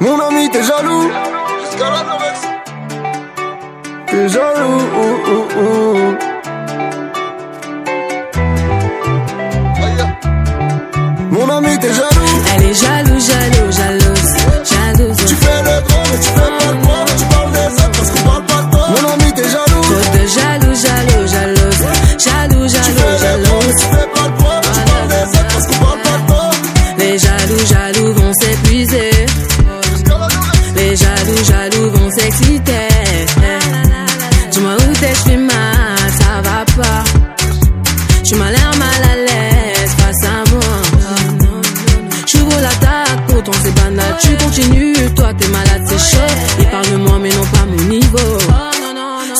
Mon ami, t'es jaloux. T'es jaloux. Mon ami, t'es jaloux. Elle est jaloux, jaloux, Où t'es, j'fais mal, ça va pas. J'suis mal l'air mal à l'aise face à moi. J'ouvre l'attaque, pourtant c'est banal. Tu continues, toi t'es malade, c'est chaud. Ils parlent de moi, mais non pas mon niveau.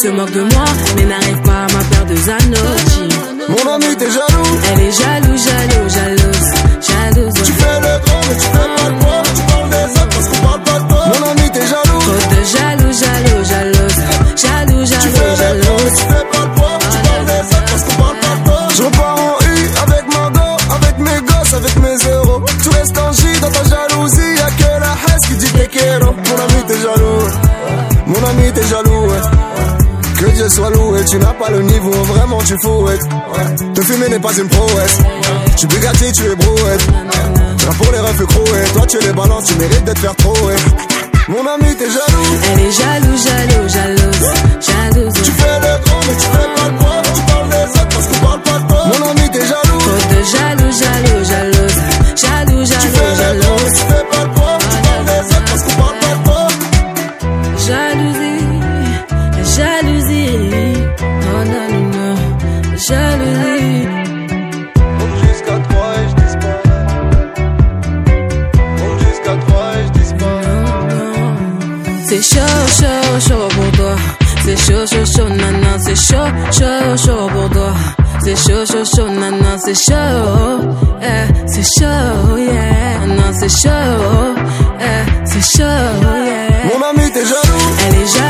Se moque de moi, mais n'arrive pas à ma paire de Zanotti. Mon ami, t'es jaloux. Elle est jaloux, Mon ami, t'es jaloux. Mon ami, t'es jaloux. Que Dieu soit loué, tu n'as pas le niveau, vraiment tu fouettes. Te fumer n'est pas une prouesse. Tu Bugatti, tu es brouette. Là pour les refs croués, toi tu les balances, tu mérites d'être faire. Mon ami, t'es jaloux. Elle est jaloux, jaloux, jalouse. Jalousie. Jusqu'à 3 et je disparais. Jusqu'à 3 et je disparais. C'est chaud, chaud, chaud pour toi. C'est chaud, chaud, chaud, nana, c'est chaud, chaud, chaud pour toi. C'est chaud, chaud, chaud, nana, c'est chaud, eh, c'est chaud, yeah, nana, c'est chaud, eh, c'est chaud, yeah. Mon ami, t'es jaloux. Elle est jaloux,